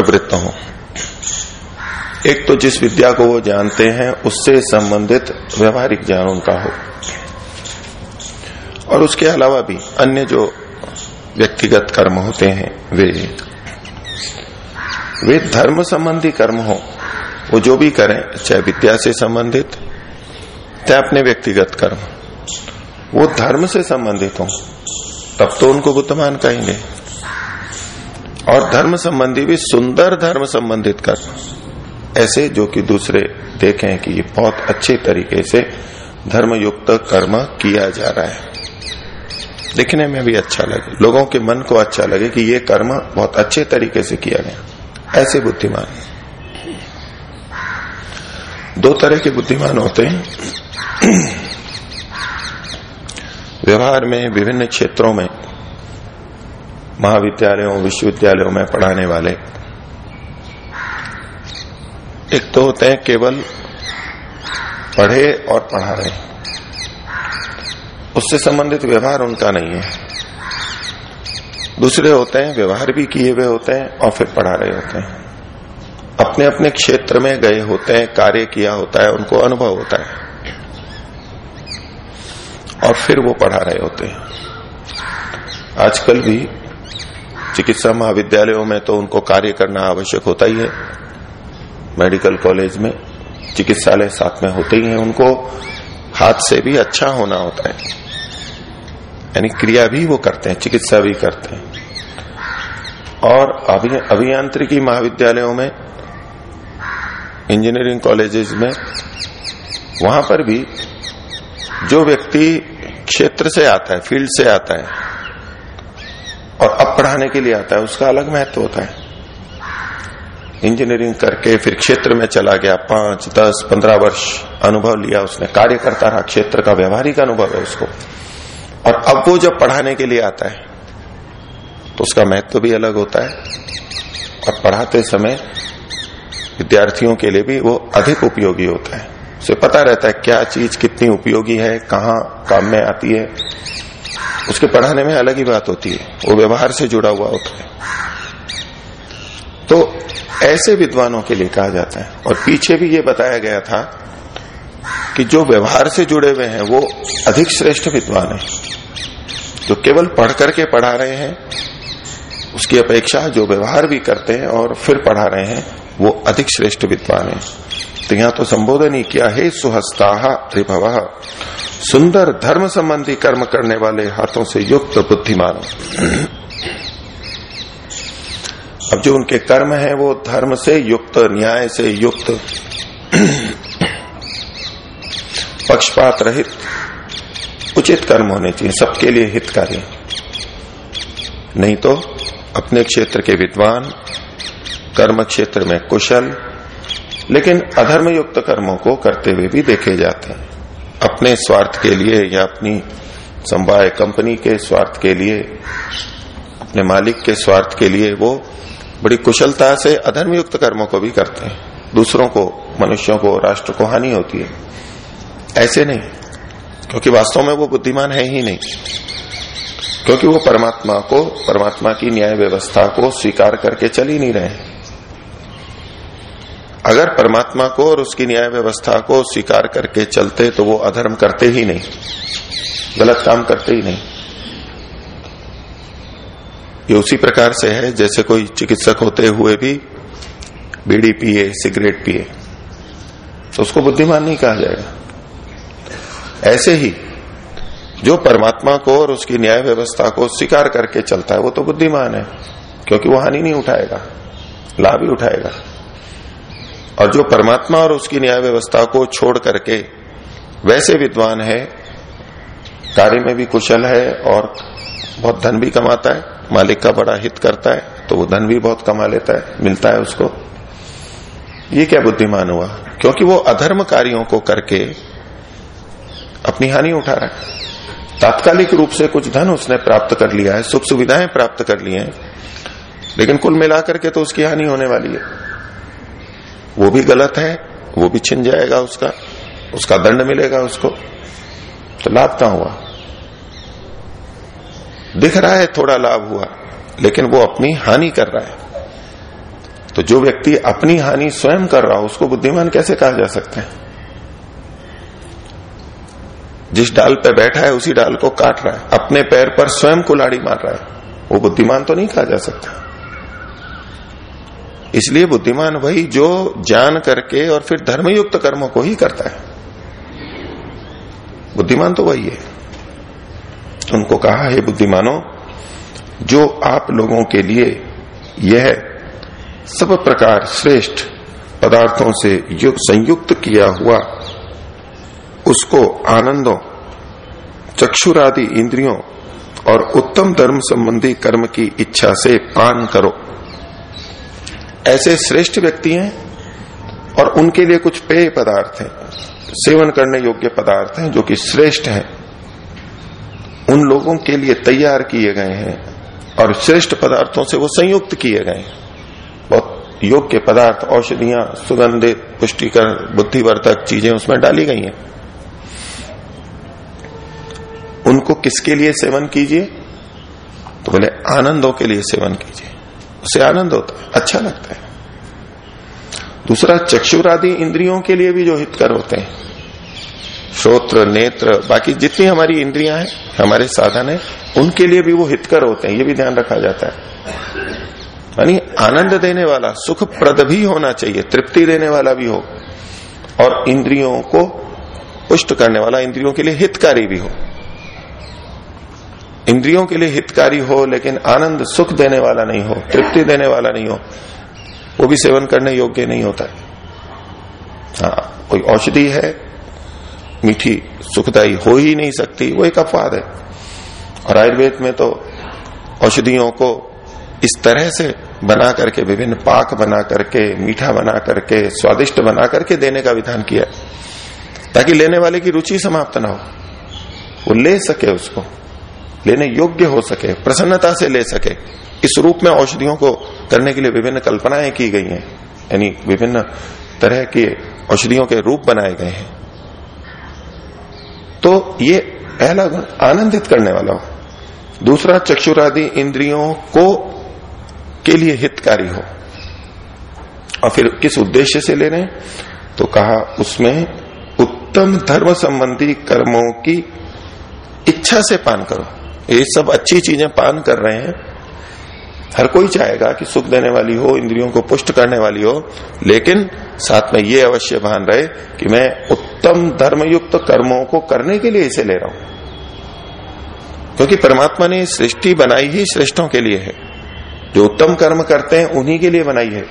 प्रवृत्त हो। एक तो जिस विद्या को वो जानते हैं, उससे संबंधित व्यवहारिक ज्ञान उनका हो। और उसके अलावा भी अन्य जो व्यक्तिगत कर्म होते हैं, वे वे धर्म संबंधी कर्म हो। वो जो भी करें, चाहे विद्या से संबंधित, चाहे अपने व्यक्तिगत कर्म, वो धर्म से संबंधित हो। तब तो उनको बुद्धमान कहेंगे। और धर्म संबंधी भी सुंदर धर्म संबंधित कर्म ऐसे जो कि दूसरे देखें कि ये बहुत अच्छे तरीके से धर्मयुक्त कर्म किया जा रहा है। दिखने में भी अच्छा लगे, लोगों के मन को अच्छा लगे कि ये कर्म बहुत अच्छे तरीके से किया गया। ऐसे बुद्धिमान। दो तरह के बुद्धिमान होते हैं। व्यवहार में, विभिन्न क्षेत्रों में महाविद्यालयों, विश्वविद्यालयों में पढ़ाने वाले। एक तो होते हैं केवल पढ़े और पढ़ा रहे। उससे संबंधित व्यवहार उनका नहीं है। दूसरे होते हैं, व्यवहार भी किए हुए होते हैं और फिर पढ़ा रहे होते हैं। अपने अपने क्षेत्र में गए होते हैं, कार्य किया होता है, उनको अनुभव होता है। और फिर वो पढ़ा रहे होते हैं। आजकल भी चिकित्सा महाविद्यालयों में तो उनको कार्य करना आवश्यक होता ही है। मेडिकल कॉलेज में चिकित्सालय साथ में होते ही हैं। उनको हाथ से भी अच्छा होना होता है। यानी क्रिया भी वो करते हैं, चिकित्सा भी करते हैं। और अभियांत्रिकी महाविद्यालयों में, इंजीनियरिंग कॉलेजेस में, वहाँ पर भी जो व्यक्ति क्षेत्र से आता है, फ़ील्ड से आता है और अब पढ़ाने के लिए आता है, उसका अलग महत्व होता है। इंजीनियरिंग करके फिर क्षेत्र में चला गया, पाँच, दस, पंद्रह वर्ष अनुभव लिया उसने। कार्य करता रहा, क्षेत्र का व्यवहारिक अनुभव है उसको। और अब वो जब पढ़ाने के लिए आता है तो उसका महत्व भी अलग होता है। और पढ़ाते समय विद्यार्थियों के लिए भी वो अधिक उपयोगी होता है। उसे पता रहता है क्या चीज़ कितनी उपयोगी है, कहाँ काम में आती है। उसके पढ़ाने में अलग ही बात होती है। वो व्यवहार से जुड़ा हुआ होता है। तो ऐसे विद्वानों के लिए कहा जाता है। और पीछे भी ये बताया गया था कि जो व्यवहार से जुड़े हुए हैं, वो अधिक श्रेष्ठ विद्वान है। जो केवल पढ़ करके पढ़ा रहे हैं, उसकी अपेक्षा जो व्यवहार भी करते हैं और फिर पढ़ा रहे हैं, वो अधिक श्रेष्ठ विद्वान है। तो यहाँ तो संबोधन ही किया, है सुहस्ता त्रिभव। सुंदर धर्म संबंधी कर्म करने वाले हाथों से युक्त बुद्धिमान अब जो उनके कर्म है, वो धर्म से युक्त, न्याय से युक्त, पक्षपात रहित, उचित कर्म होने चाहिए, सबके लिए हितकारी। नहीं तो अपने क्षेत्र के विद्वान, कर्म क्षेत्र में कुशल, लेकिन अधर्म युक्त कर्मों को करते हुए भी देखे जाते हैं। अपने स्वार्थ के लिए या अपनी संवाय कंपनी के स्वार्थ के लिए, अपने मालिक के स्वार्थ के लिए वो बड़ी कुशलता से अधर्म युक्त कर्मों को भी करते हैं। दूसरों को, मनुष्यों को, राष्ट्र को हानि होती है। ऐसे नहीं, क्योंकि वास्तव में वो बुद्धिमान है ही नहीं। क्योंकि वो परमात्मा को, परमात्मा की न्याय व्यवस्था को स्वीकार करके चल ही नहीं रहे अगर परमात्मा को और उसकी न्याय व्यवस्था को स्वीकार करके चलते तो वो अधर्म करते ही नहीं, गलत काम करते ही नहीं। ये उसी प्रकार से है, जैसे कोई चिकित्सक होते हुए भी बीड़ी पिए, सिगरेट पिए तो उसको बुद्धिमान नहीं कहा जाएगा। ऐसे ही जो परमात्मा को और उसकी न्याय व्यवस्था को स्वीकार करके चलता है, वो तो बुद्धिमान है, क्योंकि वो हानि नहीं उठाएगा, लाभ ही उठाएगा। और जो परमात्मा और उसकी न्याय व्यवस्था को छोड़ करके वैसे विद्वान है, कार्य में भी कुशल है और बहुत धन भी कमाता है, मालिक का बड़ा हित करता है तो वो धन भी बहुत कमा लेता है, मिलता है उसको। ये क्या बुद्धिमान हुआ? क्योंकि वो अधर्म कार्यों को करके अपनी हानि उठा रहा है। तात्कालिक रूप से कुछ धन उसने प्राप्त कर लिया है, सुख सुविधाएँ प्राप्त कर ली हैं, लेकिन कुल मिलाकर के तो उसकी हानि होने वाली है। वो भी गलत है, वो भी छिन जाएगा उसका उसका दंड मिलेगा उसको। तो लाभ कहाँ हुआ? दिख रहा है थोड़ा लाभ हुआ, लेकिन वो अपनी हानि कर रहा है। तो जो व्यक्ति अपनी हानि स्वयं कर रहा हो, उसको बुद्धिमान कैसे कहा जा सकता है? जिस डाल पे बैठा है, उसी डाल को काट रहा है, अपने पैर पर स्वयं कुलाड़ी मार रहा है, वो बुद्धिमान तो नहीं कहा जा सकता। इसलिए बुद्धिमान वही जो जान करके और फिर धर्मयुक्त कर्मों को ही करता है। बुद्धिमान तो वही है। उनको कहा, है बुद्धिमानों, जो आप लोगों के लिए यह सब प्रकार श्रेष्ठ पदार्थों से संयुक्त किया हुआ, उसको आनंदों, चक्षुरादि इंद्रियों और उत्तम धर्म संबंधी कर्म की इच्छा से पान करो। ऐसे श्रेष्ठ व्यक्ति हैं और उनके लिए कुछ पेय पदार्थ हैं। सेवन करने योग्य पदार्थ हैं जो कि श्रेष्ठ हैं। उन लोगों के लिए तैयार किए गए हैं और श्रेष्ठ पदार्थों से वो संयुक्त किए गए हैं। बहुत योग्य पदार्थ, औषधियाँ, सुगंधित, पुष्टिकर, बुद्धिवर्धक चीज़ें उसमें डाली गई हैं। उनको किसके लिए सेवन कीजिए? तो बोले, आनंदों के लिए सेवन कीजिए। उसे आनंद होता है अच्छा लगता है। दूसरा, चक्षुरादि इंद्रियों के लिए भी जो हितकर होते हैं। श्रोत्र, नेत्र, बाकी जितनी हमारी इंद्रियाँ हैं, हमारे साधन है, उनके लिए भी वो हितकर होते हैं, ये भी ध्यान रखा जाता है। यानी आनंद देने वाला, सुखप्रद भी होना चाहिए, तृप्ति देने वाला भी हो, और इंद्रियों को पुष्ट करने वाला, इंद्रियों के लिए हितकारी भी हो। इंद्रियों के लिए हितकारी हो, लेकिन आनंद सुख देने वाला नहीं हो, तृप्ति देने वाला नहीं हो, वो भी सेवन करने योग्य नहीं होता। है हाँ कोई औषधि है, मीठी सुखदायी हो ही नहीं सकती, वो एक अपवाद है। और आयुर्वेद में तो औषधियों को इस तरह से बना करके, विभिन्न पाक बना करके, मीठा बना करके, स्वादिष्ट बना करके देने का विधान किया, ताकि लेने वाले की रुचि समाप्त ना हो। वो ले सके उसको। लेने योग्य हो सके, प्रसन्नता से ले सके। इस रूप में औषधियों को करने के लिए विभिन्न कल्पनाएँ की गई हैं। यानी विभिन्न तरह के औषधियों के रूप बनाए गए हैं। तो ये पहला गुण आनंदित करने वाला हो। दूसरा, चक्षुरादि इंद्रियों को के लिए हितकारी हो। और फिर किस उद्देश्य से ले रहे तो कहा, उसमें उत्तम धर्म संबंधी कर्मों की इच्छा से पान करो। ये सब अच्छी चीज़ें पान कर रहे हैं। हर कोई चाहेगा कि सुख देने वाली हो, इंद्रियों को पुष्ट करने वाली हो, लेकिन साथ में ये अवश्य भान रहे कि मैं उत्तम धर्मयुक्त कर्मों को करने के लिए इसे ले रहा हूँ। क्योंकि परमात्मा ने सृष्टि बनाई ही श्रेष्ठों के लिए है। जो उत्तम कर्म करते हैं, उन्हीं के लिए बनाई है।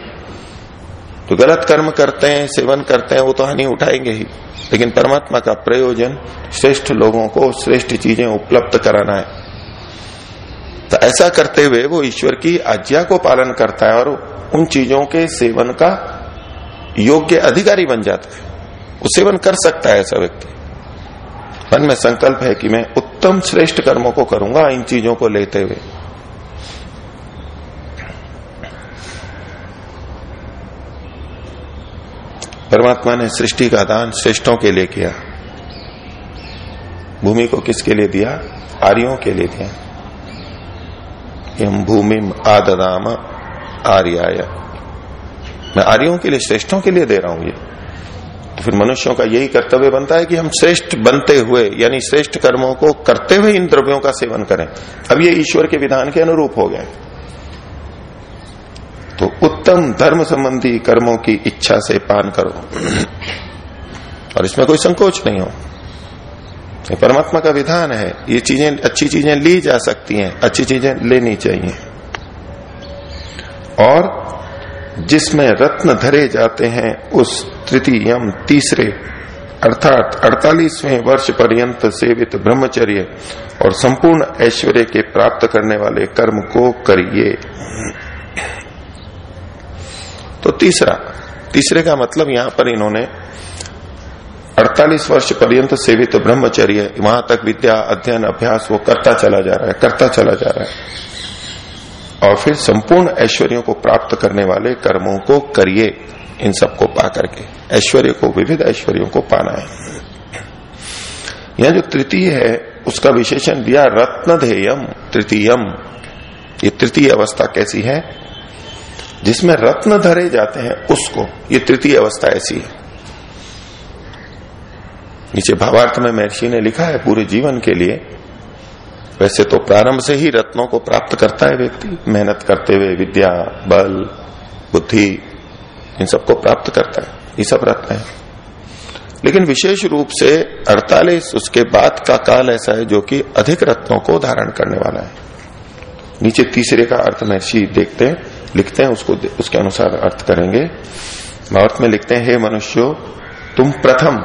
जो गलत कर्म करते हैं, सेवन करते हैं, वो तो हानि उठाएँगे ही। लेकिन परमात्मा का प्रयोजन श्रेष्ठ लोगों को श्रेष्ठ चीज़ें उपलब्ध कराना है। तो ऐसा करते हुए वो ईश्वर की आज्ञा को पालन करता है और उन चीज़ों के सेवन का योग्य अधिकारी बन जाता है। वो सेवन कर सकता है ऐसा व्यक्ति। मन में संकल्प है कि मैं उत्तम श्रेष्ठ कर्मों को करूँगा इन चीज़ों को लेते हुए। परमात्मा ने सृष्टि का दान श्रेष्ठों के लिए किया। भूमि को किसके लिए दिया? आर्यों के लिए दिया। यम भूमि आददाम आर्याय। मैं आर्यों के लिए, श्रेष्ठों के लिए दे रहा हूँ ये। तो फिर मनुष्यों का यही कर्तव्य बनता है कि हम श्रेष्ठ बनते हुए, यानी श्रेष्ठ कर्मों को करते हुए इन द्रव्यों का सेवन करें। अब ये ईश्वर के विधान के अनुरूप हो गए। तो उत्तम धर्म संबंधी कर्मों की इच्छा से पान करो। और इसमें कोई संकोच नहीं हो। परमात्मा का विधान है। ये चीज़ें, अच्छी चीज़ें ली जा सकती हैं। अच्छी चीज़ें लेनी चाहिए। और जिसमें रत्न धरे जाते हैं, उस तृतीयम तीसरे, अर्थात अड़तालीसवें वर्ष पर्यंत सेवित ब्रह्मचर्य और संपूर्ण ऐश्वर्य के प्राप्त करने वाले कर्म को करिए। तो तीसरा, तीसरे का मतलब यहाँ पर इन्होंने 48 वर्ष पर्यंत सेवित ब्रह्मचर्य, वहाँ तक विद्या, अध्ययन, अभ्यास, वो करता चला जा रहा है, करता चला जा रहा है। और फिर संपूर्ण ऐश्वर्यों को प्राप्त करने वाले कर्मों को करिए, इन सबको पा करके। ऐश्वर्य को, विविध ऐश्वर्यों को पाना है। यह जो तृतीय है, उसका विशेषण दिया रत्न ध्येयम तृतीयम। ये तृतीय अवस्था कैसी है? जिसमें रत्न धरे जाते हैं, उसको। ये तृतीय अवस्था ऐसी है। नीचे भावार्थ में महर्षि ने लिखा है, पूरे जीवन के लिए, वैसे तो प्रारंभ से ही रत्नों को प्राप्त करता है व्यक्ति। मेहनत करते हुए विद्या, बल, बुद्धि, इन सबको प्राप्त करता है। ये सब रत्न है। लेकिन विशेष रूप से 48 उसके बाद का काल ऐसा है जो कि अधिक रत्नों को धारण करने वाला है। नीचे तीसरे का अर्थ महर्षि देखते हैं, लिखते हैं, उसको उसके अनुसार अर्थ करेंगे। भारत में लिखते हैं, हे मनुष्यो, तुम प्रथम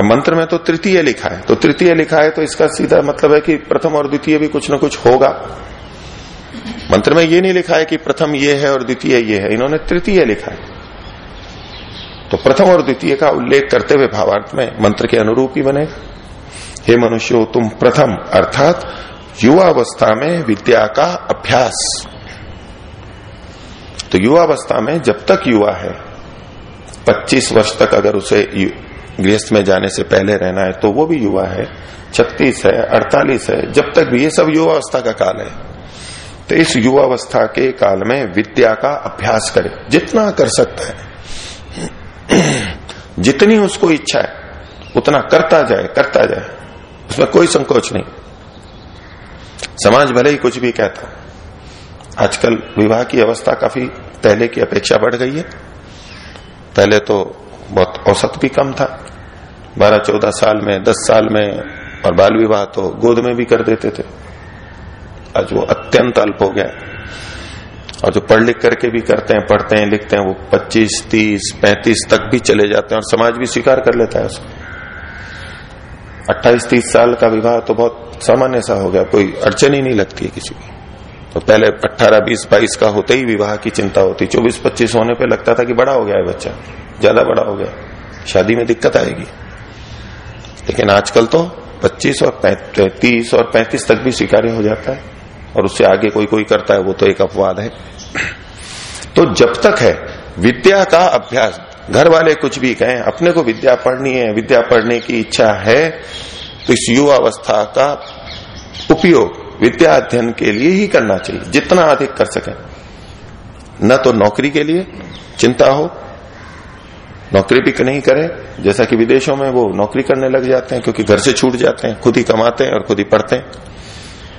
अब मंत्र में तो तृतीय लिखा है। तो तृतीय लिखा है तो इसका सीधा मतलब है कि प्रथम और द्वितीय भी कुछ ना कुछ होगा। मंत्र में ये नहीं लिखा है कि प्रथम ये है और द्वितीय ये है। इन्होंने तृतीय लिखा है। तो प्रथम और द्वितीय का उल्लेख करते हुए भावार्थ में मंत्र के अनुरूप ही बने। हे मनुष्यो, तुम प्रथम, अर्थात युवावस्था में विद्या का अभ्यास। तो युवावस्था में जब तक युवा है 25 वर्ष तक अगर उसे गृहस्थ में जाने से पहले रहना है तो वो भी युवा है, छत्तीस है, अड़तालीस है, जब तक भी ये सब युवावस्था का काल है तो इस युवावस्था के काल में विद्या का अभ्यास करे, जितना कर सकता है, जितनी उसको इच्छा है, उतना करता जाए करता जाए, उसमें कोई संकोच नहीं। समाज भले ही कुछ भी कहता आजकल विवाह की अवस्था काफ़ी पहले की अपेक्षा बढ़ गई है, पहले तो बहुत औसत भी कम था। बारह चौदह साल में दस साल में और बाल विवाह तो गोद में भी कर देते थे। आज वो अत्यंत अल्प हो गया। और जो पढ़ लिख करके भी करते हैं पढ़ते हैं लिखते हैं वो 25, 30, 35 तक भी चले जाते हैं और समाज भी स्वीकार कर लेता है उसको। 28, 30 साल का विवाह तो बहुत सामान्य सा हो गया कोई अड़चन ही नहीं लगती है किसी की। तो पहले 18, 20, 22 का होते ही विवाह की चिंता होती। 24, 25 होने पे लगता था कि बड़ा हो गया है बच्चा। ज़्यादा बड़ा हो गया। शादी में दिक्कत आएगी। लेकिन आजकल तो 25 और 30 और 35 तक भी स्वीकार्य हो जाता है। और उससे आगे कोई कोई करता है वो तो एक अपवाद है। तो जब तक है विद्या का अभ्यास घर वाले कुछ भी कहें अपने को विद्या पढ़नी है विद्या पढ़ने की इच्छा है तो इस युवा अवस्था का उपयोग विद्या अध्ययन के लिए ही करना चाहिए, जितना अधिक कर सके। न तो नौकरी के लिए चिंता हो, नौकरी भी नहीं करे, जैसा कि विदेशों में वो नौकरी करने लग जाते हैं, क्योंकि घर से छूट जाते हैं, खुद ही कमाते हैं और खुद ही पढ़ते हैं।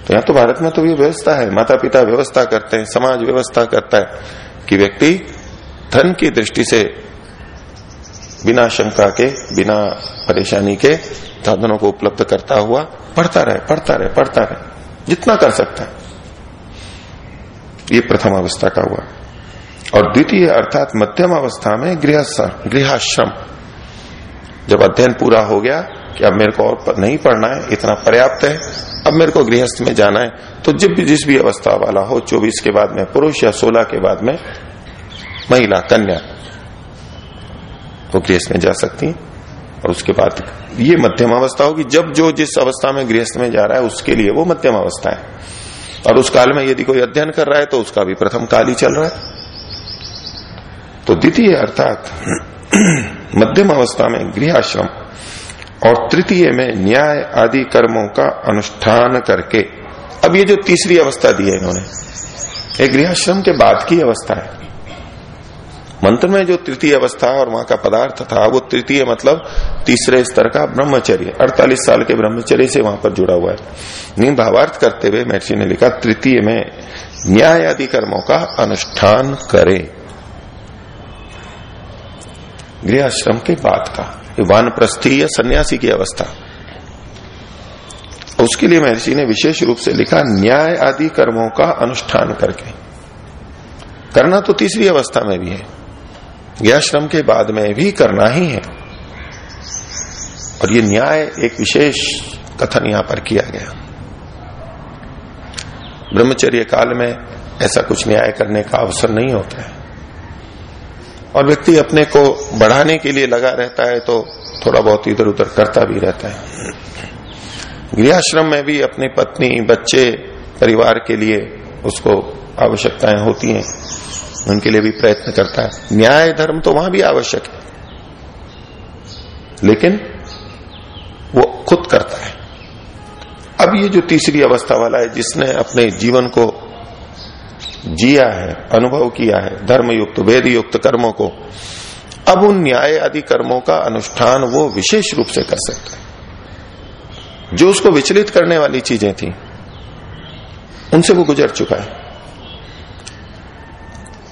तो यहाँ तो भारत में तो ये व्यवस्था है माता पिता व्यवस्था करते हैं, समाज व्यवस्था करता है, कि व्यक्ति धन की दृष्टि से बिना शंका के, बिना परेशानी के साधनों को उपलब्ध करता हुआ पढ़ता रहे पढ़ता रहे पढ़ता रहे। जितना कर सकता है। ये प्रथम अवस्था का हुआ। और द्वितीय अर्थात मध्यम अवस्था में गृहाश्रम। जब अध्ययन पूरा हो गया कि अब मेरे को और नहीं पढ़ना है, इतना पर्याप्त है, अब मेरे को गृहस्थ में जाना है तो जब भी, जिस भी अवस्था वाला हो 24 के बाद में पुरुष या 16 के बाद में महिला, कन्या, वो गृहस्थ में जा सकती और उसके बाद ये मध्यम अवस्था होगी। जब जो जिस अवस्था में गृहस्थ में जा रहा है, उसके लिए वो मध्यम अवस्था है। और उस काल में यदि कोई अध्ययन कर रहा है तो उसका भी प्रथम काल ही चल रहा है। तो द्वितीय अर्थात मध्यम अवस्था में गृहाश्रम और तृतीय में न्याय आदि कर्मों का अनुष्ठान करके। अब ये जो तीसरी अवस्था दी है इन्होंने, ये गृहाश्रम के बाद की अवस्था है। मंत्र में जो तृतीय अवस्था और वहाँ का पदार्थ था, वो तृतीय मतलब तीसरे स्तर का ब्रह्मचर्य 48 साल के ब्रह्मचर्य से वहाँ पर जुड़ा हुआ है। नीम भावार्थ करते हुए महर्षि ने लिखा, तृतीय में न्याय आदि कर्मों का अनुष्ठान करे। गृहाश्रम के बाद का वान प्रस्थी या सन्यासी की अवस्था। उसके लिए महर्षि ने विशेष रूप से लिखा, न्याय आदि कर्मों का अनुष्ठान करके। करना तो तीसरी अवस्था में भी है। गृहश्रम के बाद में भी करना ही है। और ये न्याय एक विशेष कथन यहाँ पर किया गया। ब्रह्मचर्य काल में ऐसा कुछ न्याय करने का अवसर नहीं होता है। और व्यक्ति अपने को बढ़ाने के लिए लगा रहता है तो थोड़ा बहुत इधर उधर करता भी रहता है। गृहश्रम में भी अपनी पत्नी, बच्चे, परिवार के लिए उसको आवश्यकताएँ होती हैं। उनके लिए भी प्रयत्न करता है। न्याय धर्म तो वहाँ भी आवश्यक है। लेकिन वो खुद करता है। अब ये जो तीसरी अवस्था वाला है, जिसने अपने जीवन को जिया है, अनुभव किया है धर्म युक्त वेद युक्त कर्मों को, अब उन न्याय आदि कर्मों का अनुष्ठान वो विशेष रूप से कर सकता है। जो उसको विचलित करने वाली चीज़ें थी, उनसे वो गुजर चुका है।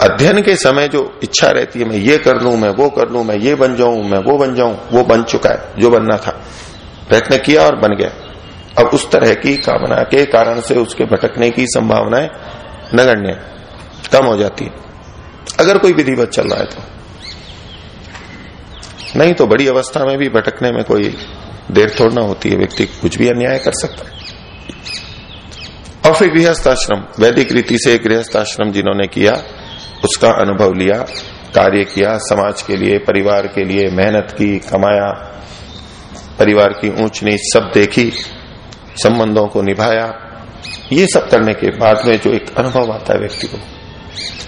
अध्ययन के समय जो इच्छा रहती है, मैं ये कर लू, मैं वो कर लू, मैं ये बन जाऊँ, मैं वो बन जाऊँ, वो बन चुका है, जो बनना था। प्रयत्न किया और बन गया। अब उस तरह की कामना के कारण से उसके भटकने की संभावनाएँ नगण्य कम हो जाती है। अगर कोई विधिवत चल रहा है तो। नहीं तो बड़ी अवस्था में भी भटकने में कोई देर थोड़ना होती है, व्यक्ति कुछ भी अन्याय कर सकता है। और फिर गृहस्थाश्रम, वैदिक रीति से गृहस्थाश्रम जिन्होंने किया उसका अनुभव लिया, कार्य किया, समाज के लिए, परिवार के लिए, मेहनत की, कमाया, परिवार की ऊंच नीच सब देखी, संबंधों को निभाया। ये सब करने के बाद में जो एक अनुभव आता है व्यक्ति को,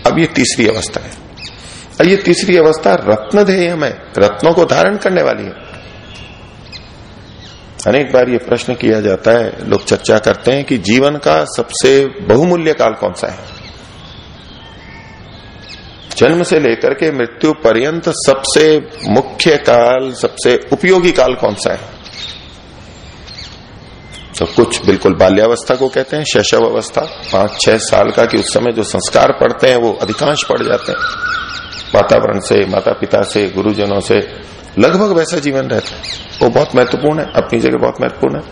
अब ये तीसरी अवस्था है। और ये तीसरी अवस्था रत्न ध्येय में रत्नों को धारण करने वाली है। अनेक बार ये प्रश्न किया जाता है, लोग चर्चा करते हैं कि जीवन का सबसे बहुमूल्य काल कौन सा है? जन्म से लेकर के मृत्यु पर्यंत सबसे मुख्य काल, सबसे उपयोगी काल कौन सा है? तो कुछ बिल्कुल बाल्यावस्था को कहते हैं, शैशव अवस्था। पाँच, छह साल का कि उस समय जो संस्कार पढ़ते हैं, वो अधिकांश पढ़ जाते हैं। वातावरण से माता पिता से, गुरुजनों से लगभग वैसा जीवन रहता है। वो बहुत महत्वपूर्ण है, अपनी जगह बहुत महत्वपूर्ण है।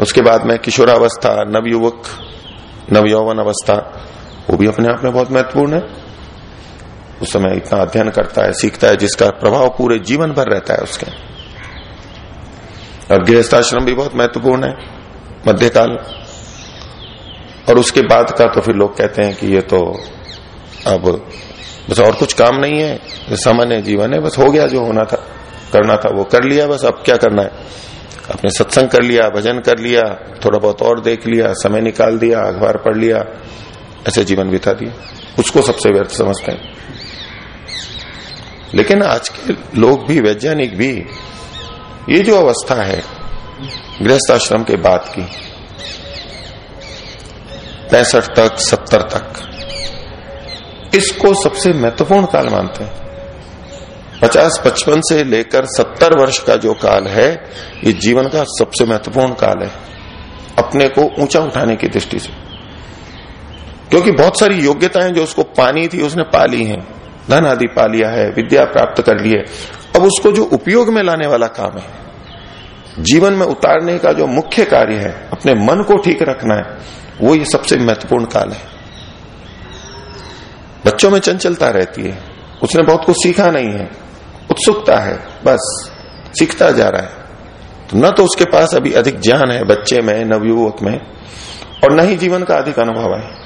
उसके बाद में किशोरावस्था, नवयुवक, नवयौवन अवस्था, वो भी अपने आप में बहुत महत्वपूर्ण है। उस समय इतना अध्ययन करता है, सीखता है, जिसका प्रभाव पूरे जीवन भर रहता है उसके। और गृहस्थाश्रम भी बहुत महत्वपूर्ण है, मध्यकाल। और उसके बाद का तो फिर लोग कहते हैं कि ये तो अब बस और कुछ काम नहीं है सामान्य जीवन है, बस हो गया जो होना था, करना था, वो कर लिया, बस अब क्या करना है? अपने सत्संग कर लिया, भजन कर लिया, थोड़ा बहुत और देख लिया, समय निकाल दिया, अखबार पढ़ लिया, ऐसे जीवन बिता दिया। उसको सबसे व्यर्थ समझते हैं। लेकिन आज के लोग भी, वैज्ञानिक भी, ये जो अवस्था है गृहस्थ आश्रम के बाद की, पैंसठ तक, सत्तर तक, इसको सबसे महत्वपूर्ण काल मानते हैं। पचास पचपन से लेकर सत्तर वर्ष का जो काल है, ये जीवन का सबसे महत्वपूर्ण काल है, अपने को ऊँचा उठाने की दृष्टि से। क्योंकि बहुत सारी योग्यताएँ जो उसको पानी थी, उसने पा ली हैं। धन आदि पा लिया है, विद्या प्राप्त कर ली है। अब उसको जो उपयोग में लाने वाला काम है, जीवन में उतारने का जो मुख्य कार्य है, अपने मन को ठीक रखना है, वो ये सबसे महत्वपूर्ण काल है। बच्चों में चंचलता रहती है, उसने बहुत कुछ सीखा नहीं है, उत्सुकता है, बस, सीखता जा रहा है। तो न तो उसके पास अभी अधिक ज्ञान है, बच्चे में, नवयुवक में, और न ही जीवन का अधिक अनुभव है।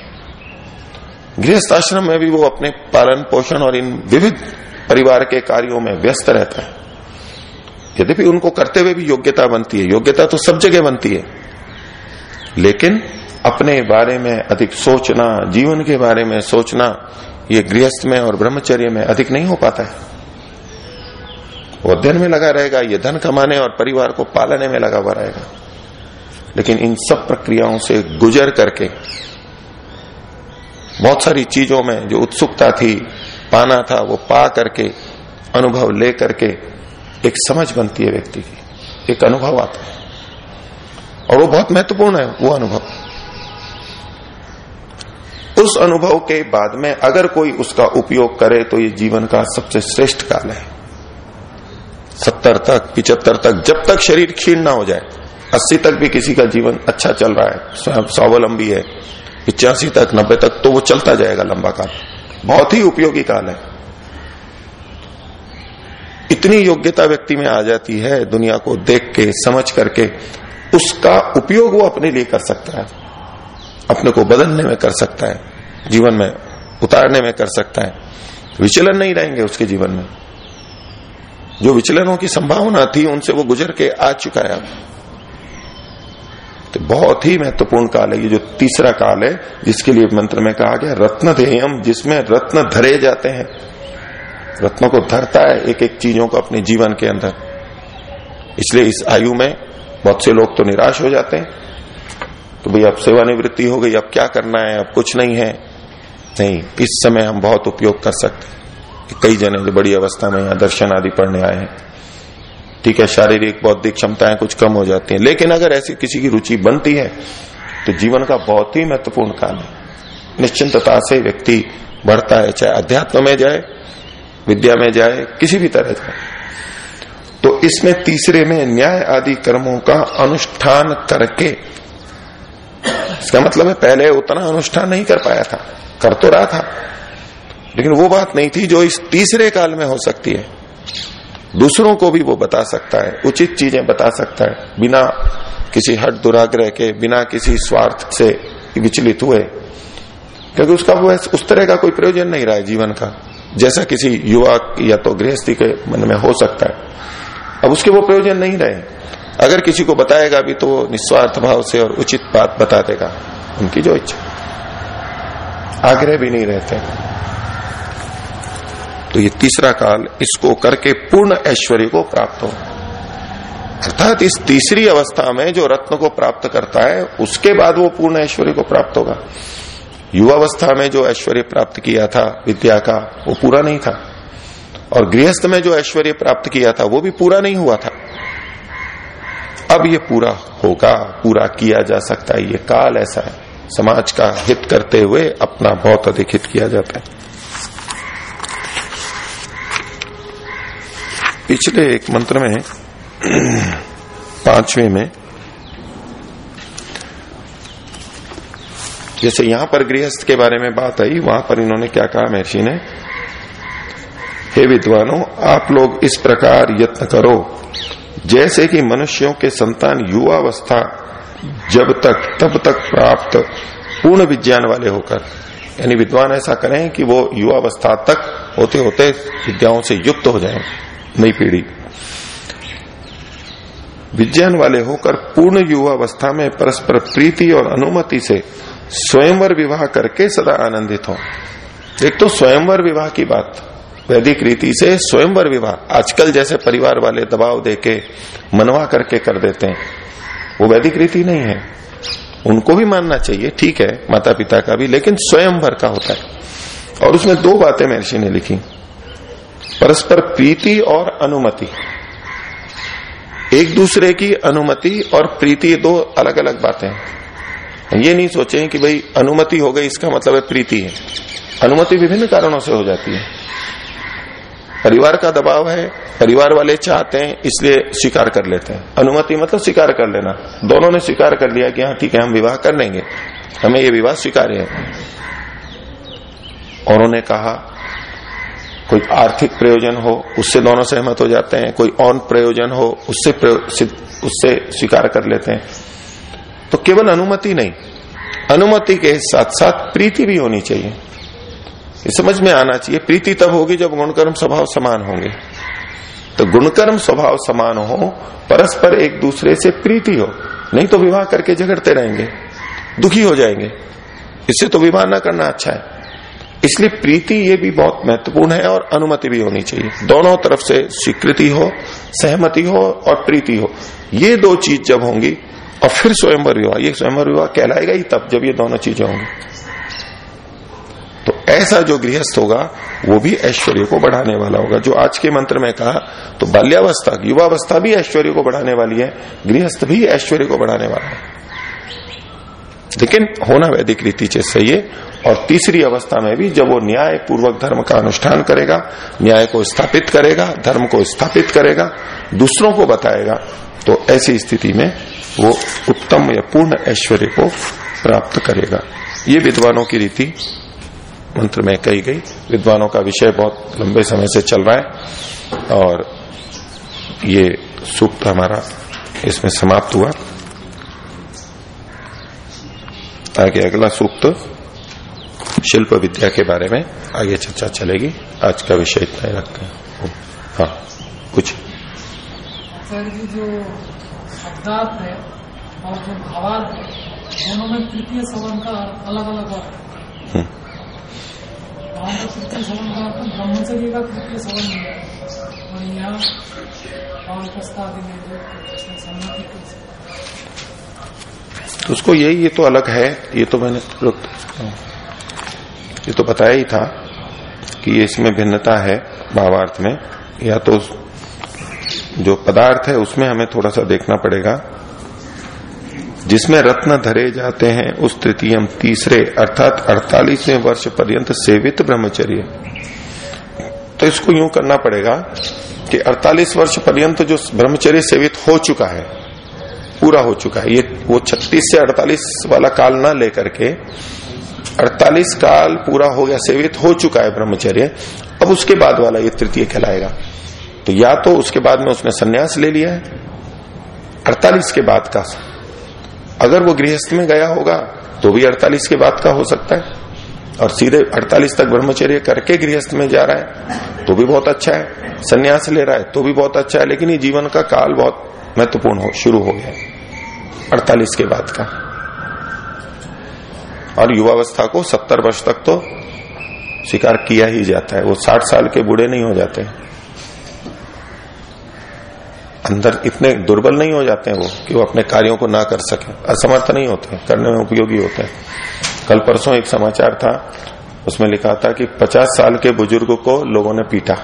गृहस्थ आश्रम में भी वो अपने पालन पोषण और इन विविध परिवार के कार्यों में व्यस्त रहता है। यद्यपि उनको करते हुए भी योग्यता बनती है, योग्यता तो सब जगह बनती है। लेकिन अपने बारे में अधिक सोचना, जीवन के बारे में सोचना, ये गृहस्थ में और ब्रह्मचर्य में अधिक नहीं हो पाता है। वो अध्ययन में लगा रहेगा, ये धन कमाने और परिवार को पालने में लगा हुआ रहेगा। लेकिन इन सब प्रक्रियाओं से गुजर करके बहुत सारी चीज़ों में जो उत्सुकता थी, पाना था, वो पा करके, अनुभव ले करके एक समझ बनती है व्यक्ति की, एक अनुभव आता है। और वो बहुत महत्वपूर्ण है, वो अनुभव। उस अनुभव के बाद में अगर कोई उसका उपयोग करे तो ये जीवन का सबसे श्रेष्ठ काल है। सत्तर तक, पिचहत्तर तक, जब तक शरीर क्षीण ना हो जाए, अस्सी तक भी किसी का जीवन अच्छा चल रहा है स्वावलंबी है पिचासी तक, नब्बे तक तो वो चलता जाएगा लंबा काल। बहुत ही उपयोगी काल है। इतनी योग्यता व्यक्ति में आ जाती है, दुनिया को देख के, समझ करके, उसका उपयोग वो अपने लिए कर सकता है। अपने को बदलने में कर सकता है। जीवन में उतारने में कर सकता है। विचलन नहीं रहेंगे उसके जीवन में। जो विचलनों की संभावना थी, उनसे वो गुजर के आ चुका है। तो बहुत ही महत्वपूर्ण काल है, ये जो तीसरा काल है, जिसके लिए मंत्र में कहा गया, रत्न ध्येयम जिसमें रत्न धरे जाते हैं। रत्नों को धरता है एक एक चीज़ों को अपने जीवन के अंदर। इसलिए इस आयु में बहुत से लोग तो निराश हो जाते हैं। तो भाई, अब सेवानिवृत्ति हो गई, अब क्या करना है? अब कुछ नहीं है। नहीं, इस समय हम बहुत उपयोग कर सकते कई जने जो बड़ी अवस्था में यहाँ दर्शन आदि पढ़ने आए हैं। ठीक है, शारीरिक, बौद्धिक क्षमताएँ कुछ कम हो जाती हैं। लेकिन अगर ऐसी किसी की रुचि बनती है तो जीवन का बहुत ही महत्वपूर्ण काल है। निश्चिंतता से व्यक्ति बढ़ता है, चाहे अध्यात्म में जाए, विद्या में जाए, किसी भी तरह जाए। तो इसमें तीसरे में न्याय आदि कर्मों का अनुष्ठान करके, इसका मतलब है पहले उतना अनुष्ठान नहीं कर पाया था, कर तो रहा था, लेकिन वो बात नहीं थी जो इस तीसरे काल में हो सकती है। दूसरों को भी वो बता सकता है, उचित चीज़ें बता सकता है। बिना किसी हट दुराग्रह के, बिना किसी स्वार्थ से विचलित हुए। क्योंकि उसका वो उस तरह का कोई प्रयोजन नहीं रहा है जीवन का, जैसा किसी युवा या तो गृहस्थी के मन में हो सकता है। अब उसके वो प्रयोजन नहीं रहे। अगर किसी को बताएगा भी तो निस्वार्थ भाव से और उचित बात बता देगा, उनकी जो इच्छा। आग्रह भी नहीं रहते। तो ये तीसरा काल इसको करके पूर्ण ऐश्वर्य को प्राप्त हो। अर्थात इस तीसरी अवस्था में जो रत्न को प्राप्त करता है, उसके बाद वो पूर्ण ऐश्वर्य को प्राप्त होगा। युवावस्था में जो ऐश्वर्य प्राप्त किया था, विद्या का, वो पूरा नहीं था। और गृहस्थ में जो ऐश्वर्य प्राप्त किया था, वो भी पूरा नहीं हुआ था। अब ये पूरा होगा, पूरा किया जा सकता है। ये काल ऐसा है। समाज का हित करते हुए अपना बहुत अधिक हित किया जाता है। पिछले एक मंत्र में, पाँचवें में, जैसे यहाँ पर गृहस्थ के बारे में बात आई, वहाँ पर इन्होंने क्या कहा महर्षि ने? हे विद्वानों, आप लोग इस प्रकार यत्न करो, जैसे कि मनुष्यों के संतान युवावस्था जब तक, तब तक प्राप्त पूर्ण विज्ञान वाले होकर। यानी विद्वान ऐसा करें कि वो युवावस्था तक होते होते विद्याओं से युक्त हो जाएँ। नई पीढ़ी। विज्ञान वाले होकर पूर्ण युवावस्था में परस्पर प्रीति और अनुमति से स्वयंवर विवाह करके सदा आनंदित हो। एक तो स्वयंवर विवाह की बात, वैदिक रीति से स्वयंवर विवाह, आजकल जैसे परिवार वाले दबाव देके, मनवा करके कर देते हैं। वो वैदिक रीति नहीं है। उनको भी मानना चाहिए, ठीक है माता पिता का भी, लेकिन स्वयंवर का होता है। और उसमें दो बातें महर्षि ने लिखी। परस्पर प्रीति और अनुमति। एक दूसरे की अनुमति और प्रीति दो अलग अलग बातें ये नहीं सोचे कि भाई अनुमति हो गई, इसका मतलब है प्रीति है। अनुमति विभिन्न कारणों से हो जाती है। परिवार का दबाव है, परिवार वाले चाहते हैं, इसलिए स्वीकार कर लेते हैं। अनुमति मतलब स्वीकार कर लेना। दोनों ने स्वीकार कर लिया कि हाँ ठीक है, हम विवाह कर लेंगे। हमें ये विवाह स्वीकार्य है। और उन्होंने कहा कोई आर्थिक प्रयोजन हो, उससे दोनों सहमत हो जाते हैं। कोई और प्रयोजन हो, उससे उससे स्वीकार कर लेते हैं। तो केवल अनुमति नहीं, अनुमति के साथ साथ प्रीति भी होनी चाहिए। समझ में आना चाहिए, प्रीति तब होगी जब गुणकर्म स्वभाव समान होंगे। तो गुणकर्म स्वभाव समान हो, परस्पर एक दूसरे से प्रीति हो, नहीं तो विवाह करके झगड़ते रहेंगे, दुखी हो जाएँगे। इससे तो विवाह ना करना अच्छा है। इसलिए प्रीति ये भी बहुत महत्वपूर्ण है और अनुमति भी होनी चाहिए। दोनों तरफ़ से स्वीकृति हो, सहमति हो और प्रीति हो। ये दो चीज़ जब होंगी और फिर स्वयंवर विवाह, ये स्वयंवर विवाह कहलाएगा ही तब जब ये दोनों चीज़ें होंगी। तो ऐसा जो गृहस्थ होगा, वो भी ऐश्वर्य को बढ़ाने वाला होगा। जो आज के मंत्र में कहा तो बाल्यावस्था, युवावस्था भी ऐश्वर्य को बढ़ाने वाली है, गृहस्थ भी ऐश्वर्य को बढ़ाने वाला है। लेकिन होना वैदिक रीति से सही है। और तीसरी अवस्था में भी जब वो न्याय पूर्वक धर्म का अनुष्ठान करेगा, न्याय को स्थापित करेगा, धर्म को स्थापित करेगा, दूसरों को बताएगा तो ऐसी स्थिति में वो उत्तम या पूर्ण ऐश्वर्य को प्राप्त करेगा। ये विद्वानों की रीति मंत्र में कही गई। विद्वानों का विषय बहुत लंबे समय से चल रहा है और ये सूक्त हमारा इसमें समाप्त हुआ। आगे अगला सूक्त शिल्प विद्या के बारे में आगे चर्चा चलेगी। आज का विषय इतना ही रखते हैं। हाँ कुछ। सर जी जो शब्दार्थ है और जो भावार्थ है दोनों में तृतीय सवन का अलग अलग अर्थ है। का तृतीय सवन का अर्थ ब्रह्मचर्य का तृतीय सवन है। और यहाँ प्रस्ताव जो सम्मति तो उसको यही ये तो अलग है, ये तो मैंने ये तो बताया ही था कि इसमें भिन्नता है भावार्थ में। या तो जो पदार्थ है उसमें हमें थोड़ा सा देखना पड़ेगा। जिसमें रत्न धरे जाते हैं, उस तृतीय तीसरे, अर्थात अड़तालीसवें वर्ष पर्यंत सेवित ब्रह्मचर्य। तो इसको यूँ करना पड़ेगा कि 48 वर्ष पर्यंत जो ब्रह्मचर्य सेवित हो चुका है पूरा हो चुका है। ये वो 36 से 48 वाला काल ना लेकर के 48 काल पूरा हो गया, सेवित हो चुका है ब्रह्मचर्य। अब उसके बाद वाला ये तृतीय कहलाएगा। तो या तो उसके बाद में उसने संन्यास ले लिया है 48 के बाद का। अगर वो गृहस्थ में गया होगा तो भी 48 के बाद का हो सकता है। और सीधे 48 तक ब्रह्मचर्य करके गृहस्थ में जा रहा है तो भी बहुत अच्छा है। संन्यास ले रहा है तो भी बहुत अच्छा है। लेकिन ये जीवन का काल बहुत महत्वपूर्ण हो, शुरू हो गया अड़तालीस के बाद का। और युवावस्था को सत्तर वर्ष तक तो स्वीकार किया ही जाता है। वो साठ साल के बूढ़े नहीं हो जाते। अंदर इतने दुर्बल नहीं हो जाते हैं वो कि वो अपने कार्यों को ना कर सके। असमर्थ नहीं होते करने में उपयोगी होते हैं। कल परसों एक समाचार था। उसमें लिखा था कि 50 साल के बुज़ुर्ग को लोगों ने पीटा।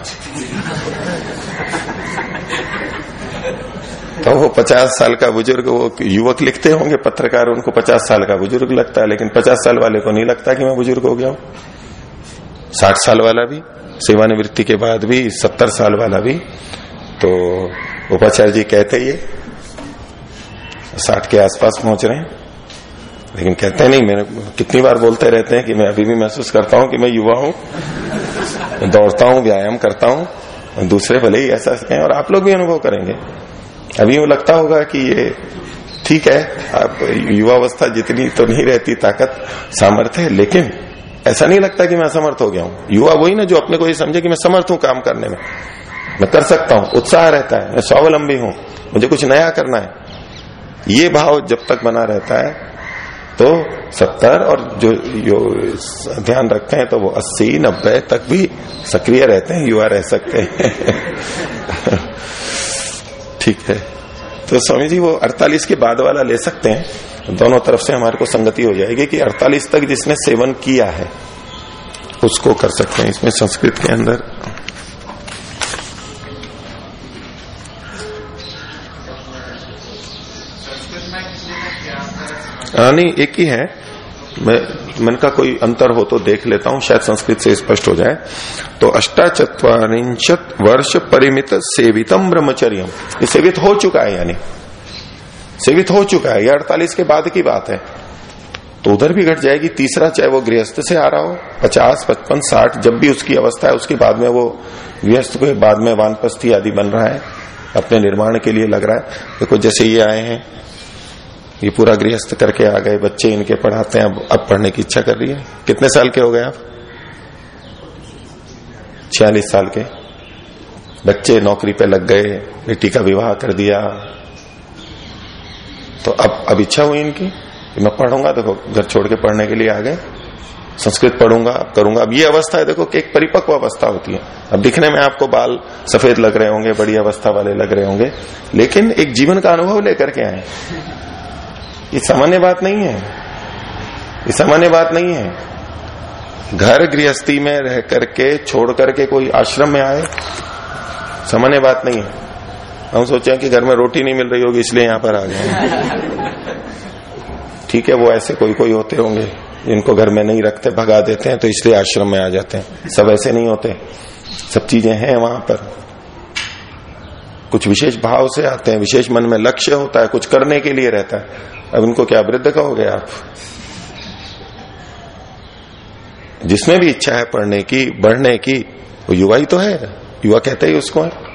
तो वो 50 साल का बुज़ुर्ग, वो युवक लिखते होंगे, पत्रकार, उनको 50 साल का बुज़ुर्ग लगता है, लेकिन 50 साल वाले को नहीं लगता कि मैं बुज़ुर्ग हो गया हूँ। साठ साल वाला भी, सेवानिवृत्ति के बाद भी, सत्तर साल वाला भी। तो उपाचार्य जी कहते ये, साठ के आसपास पहुँच रहे हैं। लेकिन कहते नहीं, मेरे कितनी बार बोलते रहते हैं कि मैं अभी भी महसूस करता हूँ कि मैं युवा हूँ दौड़ता हूँ, व्यायाम करता हूँ दूसरे भले ही ऐसा कहें और आप लोग भी अनुभव करेंगे। अभी वो लगता होगा कि ये ठीक है आप युवावस्था जितनी तो नहीं रहती, ताकत सामर्थ्य है, लेकिन ऐसा नहीं लगता कि मैं असमर्थ हो गया हूँ। युवा वही ना जो अपने को ये समझे कि मैं समर्थ हूँ काम करने में। मैं कर सकता हूँ, उत्साह रहता है, मैं स्वावलंबी हूँ, मुझे कुछ नया करना है। ये भाव जब तक बना रहता है तो सत्तर और जो यो ध्यान रखते हैं तो वो अस्सी, नब्बे तक भी सक्रिय रहते हैं, युवा रह सकते हैं। ठीक है। तो स्वामी जी वो 48 के बाद वाला ले सकते हैं। दोनों तरफ़ से हमारे को संगति हो जाएगी कि 48 तक जिसने सेवन किया है उसको कर सकते हैं इसमें संस्कृत के अंदर। हाँ नहीं एक ही है। मैं, मन का कोई अंतर हो तो देख लेता हूँ, शायद संस्कृत से स्पष्ट हो जाए। तो अष्टाचत्वारिंशत वर्ष परिमित सेवितम ब्रह्मचर्य ये सेवित हो चुका है यानी। सेवित हो चुका है, ये अड़तालीस के बाद की बात है। तो उधर भी घट जाएगी, तीसरा चाहे वो गृहस्थ से आ रहा हो, पचास, पचपन, साठ, जब भी उसकी अवस्था है, उसके बाद में वो गृहस्थ के बाद में वानपस्थी आदि बन रहा है, अपने निर्माण के लिए लग रहा है। देखो जैसे ये आए हैं ये पूरा गृहस्थ करके आ गए, बच्चे इनके पढ़ाते हैं, अब अब पढ़ने की इच्छा कर रही है। कितने साल के हो गए आप? छियालीस साल के। बच्चे नौकरी पे लग गए, बेटी का विवाह कर दिया। तो अब अब इच्छा हुई इनकी कि मैं पढ़ूँगा, देखो, घर छोड़ के पढ़ने के लिए आ गए। संस्कृत पढ़ूँगा, अब करूँगा। अब ये अवस्था है, देखो, कि एक परिपक्व अवस्था होती है। अब दिखने में आपको बाल सफ़ेद लग रहे होंगे, बड़ी अवस्था वाले लग रहे होंगे, लेकिन एक जीवन का अनुभव लेकर के आए। ये सामान्य बात नहीं है। ये सामान्य बात नहीं है। घर गृहस्थी में रह करके, छोड़ करके कोई आश्रम में आए, सामान्य बात नहीं है। हम सोचे कि घर में रोटी नहीं मिल रही होगी, इसलिए यहाँ पर आ गए ठीक है, वो ऐसे कोई कोई होते होंगे, जिनको घर में नहीं रखते, भगा देते हैं तो इसलिए आश्रम में आ जाते हैं। सब ऐसे नहीं होते। सब चीज़ें हैं वहाँ पर। कुछ विशेष भाव से आते हैं, विशेष मन में लक्ष्य होता है, कुछ करने के लिए रहता है। अब उनको क्या वृद्ध कहोगे आप? जिसमें भी इच्छा है पढ़ने की, बढ़ने की, वो युवा ही तो है। युवा कहते ही उसको है।